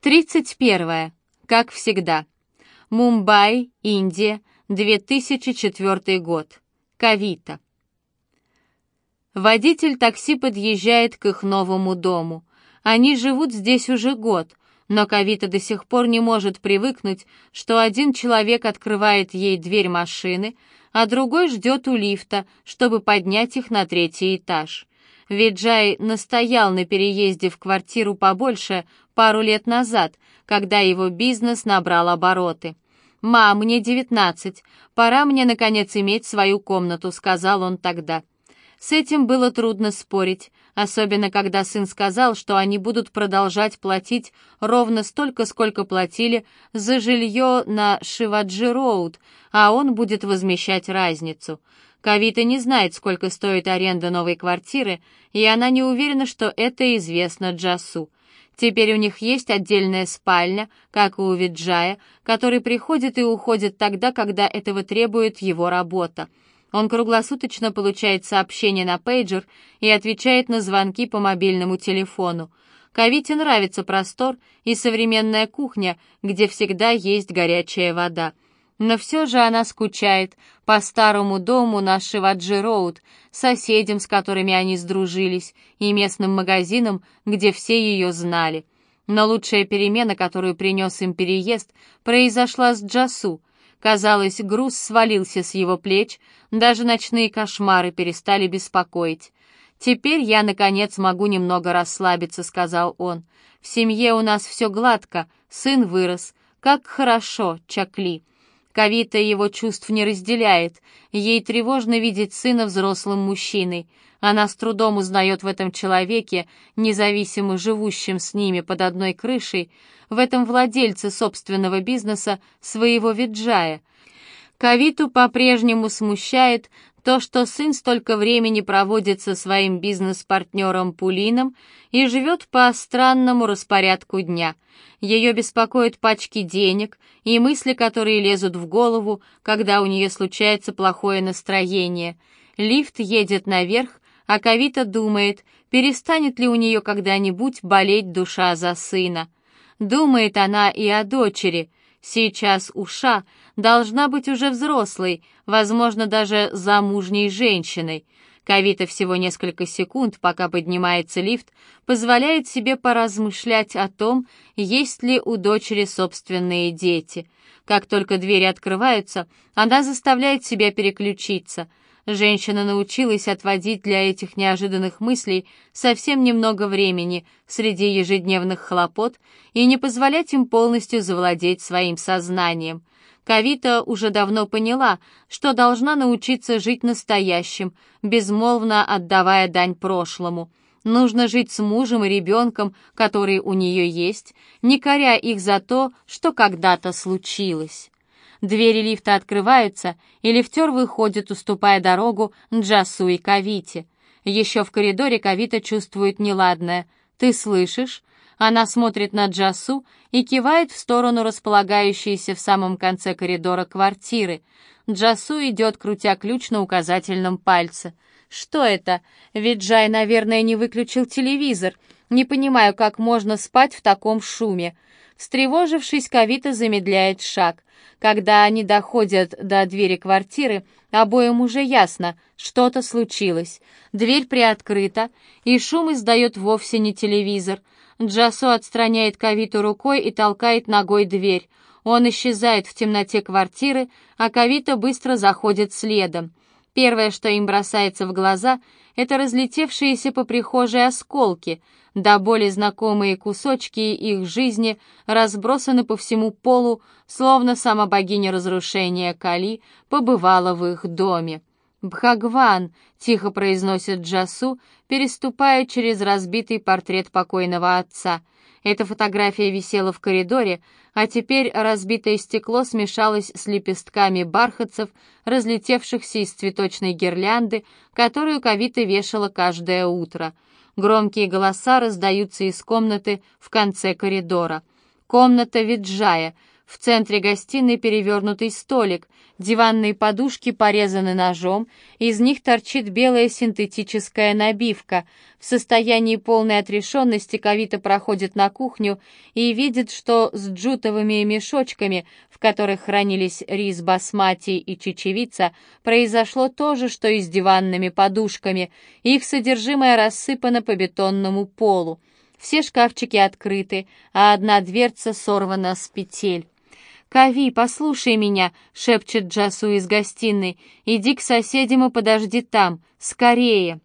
31. Как всегда. Мумбай, Индия, 2004 год. Кавита. Водитель такси подъезжает к их новому дому. Они живут здесь уже год, но Кавита до сих пор не может привыкнуть, что один человек открывает ей дверь машины, а другой ждет у лифта, чтобы поднять их на третий этаж. Виджай настоял на переезде в квартиру побольше пару лет назад, когда его бизнес набрал обороты. «Мам, мне девятнадцать, пора мне, наконец, иметь свою комнату», — сказал он тогда. С этим было трудно спорить, особенно когда сын сказал, что они будут продолжать платить ровно столько, сколько платили за жилье на Шиваджи-Роуд, а он будет возмещать разницу. Кавита не знает, сколько стоит аренда новой квартиры, и она не уверена, что это известно Джасу. Теперь у них есть отдельная спальня, как и у Виджая, который приходит и уходит тогда, когда этого требует его работа. Он круглосуточно получает сообщения на пейджер и отвечает на звонки по мобильному телефону. Кавите нравится простор и современная кухня, где всегда есть горячая вода. Но все же она скучает по старому дому на Шиваджи-Роуд, соседям, с которыми они сдружились, и местным магазинам, где все ее знали. Но лучшая перемена, которую принес им переезд, произошла с Джасу. Казалось, груз свалился с его плеч, даже ночные кошмары перестали беспокоить. «Теперь я, наконец, могу немного расслабиться», — сказал он. «В семье у нас все гладко, сын вырос. Как хорошо, Чакли». Кавита его чувств не разделяет. Ей тревожно видеть сына взрослым мужчиной. Она с трудом узнает в этом человеке, независимо живущем с ними под одной крышей, в этом владельце собственного бизнеса своего виджая. Кавиту по-прежнему смущает то, что сын столько времени проводит со своим бизнес-партнером Пулином и живет по странному распорядку дня — ее беспокоят пачки денег и мысли, которые лезут в голову, когда у нее случается плохое настроение. Лифт едет наверх, а Кавита думает, перестанет ли у нее когда-нибудь болеть душа за сына. Думает она и о дочери. Сейчас Уша должна быть уже взрослой, возможно, даже замужней женщиной. Кавита всего несколько секунд, пока поднимается лифт, позволяет себе поразмышлять о том, есть ли у дочери собственные дети. Как только двери открываются, она заставляет себя переключиться. Женщина научилась отводить для этих неожиданных мыслей совсем немного времени среди ежедневных хлопот и не позволять им полностью завладеть своим сознанием. Кавита уже давно поняла, что должна научиться жить настоящим, безмолвно отдавая дань прошлому. Нужно жить с мужем и ребенком, который у нее есть, не коря их за то, что когда-то случилось. Двери лифта открываются, и лифтер выходит, уступая дорогу Джасу и Кавите. Еще в коридоре Кавита чувствует неладное. «Ты слышишь?» Она смотрит на Джасу и кивает в сторону располагающейся в самом конце коридора квартиры. Джасу идет, крутя ключ на указательном пальце. «Что это? Ведь Джай, наверное, не выключил телевизор. Не понимаю, как можно спать в таком шуме». Встревожившись, Кавита замедляет шаг. Когда они доходят до двери квартиры, обоим уже ясно, что-то случилось. Дверь приоткрыта, и шум издает вовсе не телевизор — Джасо отстраняет Кавиту рукой и толкает ногой дверь. Он исчезает в темноте квартиры, а Кавита быстро заходит следом. Первое, что им бросается в глаза, это разлетевшиеся по прихожей осколки, да более знакомые кусочки их жизни разбросаны по всему полу, словно сама богиня разрушения Кали побывала в их доме. «Бхагван», — тихо произносит Джасу, переступая через разбитый портрет покойного отца. Эта фотография висела в коридоре, а теперь разбитое стекло смешалось с лепестками бархатцев, разлетевшихся из цветочной гирлянды, которую Кавита вешала каждое утро. Громкие голоса раздаются из комнаты в конце коридора. Комната Виджая — В центре гостиной перевернутый столик, диванные подушки порезаны ножом, из них торчит белая синтетическая набивка. В состоянии полной отрешенности Кавита проходит на кухню и видит, что с джутовыми мешочками, в которых хранились рис басмати и чечевица, произошло то же, что и с диванными подушками. Их содержимое рассыпано по бетонному полу. Все шкафчики открыты, а одна дверца сорвана с петель. «Кави, послушай меня!» — шепчет Джасу из гостиной. «Иди к соседям и подожди там. Скорее!»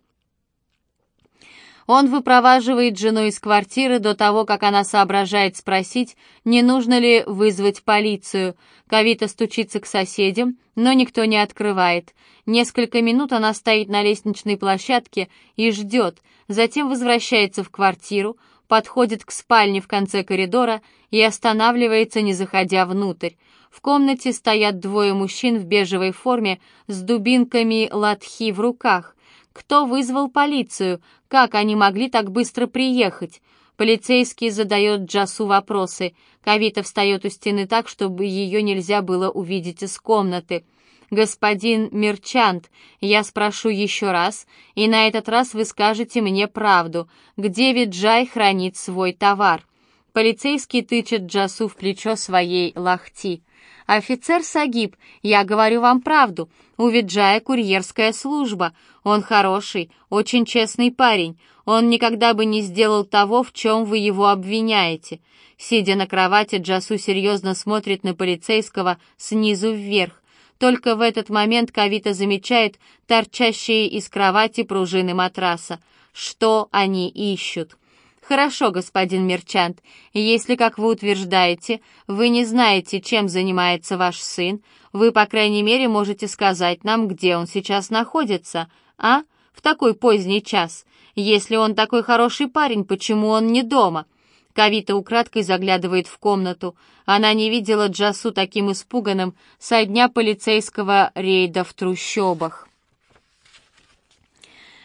Он выпроваживает жену из квартиры до того, как она соображает спросить, не нужно ли вызвать полицию. Кавита стучится к соседям, но никто не открывает. Несколько минут она стоит на лестничной площадке и ждет, затем возвращается в квартиру, подходит к спальне в конце коридора и останавливается, не заходя внутрь. В комнате стоят двое мужчин в бежевой форме с дубинками латхи в руках. Кто вызвал полицию? Как они могли так быстро приехать? Полицейский задает Джасу вопросы. Кавита встает у стены так, чтобы ее нельзя было увидеть из комнаты. «Господин Мерчант, я спрошу еще раз, и на этот раз вы скажете мне правду. Где Виджай хранит свой товар?» Полицейский тычет Джасу в плечо своей лахти. «Офицер Сагиб, я говорю вам правду. У Виджая курьерская служба. Он хороший, очень честный парень. Он никогда бы не сделал того, в чем вы его обвиняете». Сидя на кровати, Джасу серьезно смотрит на полицейского снизу вверх. Только в этот момент Кавита замечает торчащие из кровати пружины матраса. Что они ищут? «Хорошо, господин Мерчант, если, как вы утверждаете, вы не знаете, чем занимается ваш сын, вы, по крайней мере, можете сказать нам, где он сейчас находится, а? В такой поздний час. Если он такой хороший парень, почему он не дома?» Кавита украдкой заглядывает в комнату. Она не видела Джасу таким испуганным со дня полицейского рейда в трущобах.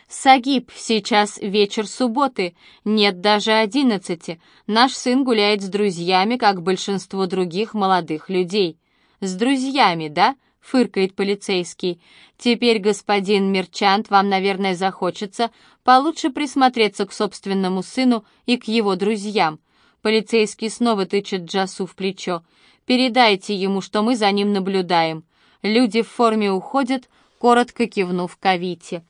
«Сагиб, сейчас вечер субботы, нет даже одиннадцати. Наш сын гуляет с друзьями, как большинство других молодых людей». «С друзьями, да?» — фыркает полицейский. «Теперь, господин Мерчант, вам, наверное, захочется получше присмотреться к собственному сыну и к его друзьям». Полицейский снова тычет Джасу в плечо. «Передайте ему, что мы за ним наблюдаем». Люди в форме уходят, коротко кивнув Кавите.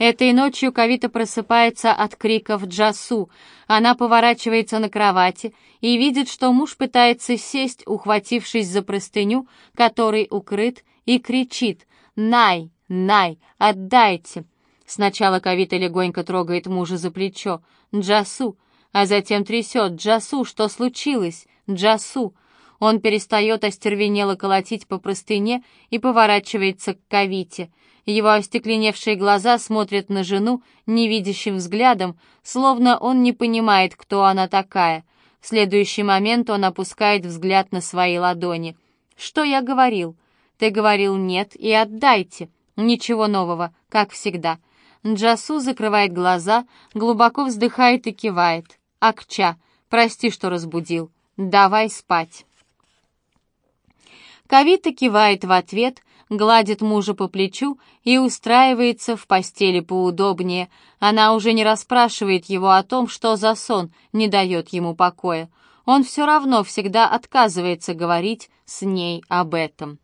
Этой ночью Кавита просыпается от криков Джасу. Она поворачивается на кровати и видит, что муж пытается сесть, ухватившись за простыню, которой укрыт, и кричит «Най! Най! Отдайте!» Сначала Кавита легонько трогает мужа за плечо. «Джасу!» а затем трясет. «Джасу, что случилось? Джасу!» Он перестает остервенело колотить по простыне и поворачивается к Кавите. Его остекленевшие глаза смотрят на жену невидящим взглядом, словно он не понимает, кто она такая. В следующий момент он опускает взгляд на свои ладони. «Что я говорил?» «Ты говорил нет и отдайте». «Ничего нового, как всегда». Джасу закрывает глаза, глубоко вздыхает и кивает. «Акча, прости, что разбудил. Давай спать». Кавита кивает в ответ, гладит мужа по плечу и устраивается в постели поудобнее. Она уже не расспрашивает его о том, что за сон не дает ему покоя. Он все равно всегда отказывается говорить с ней об этом.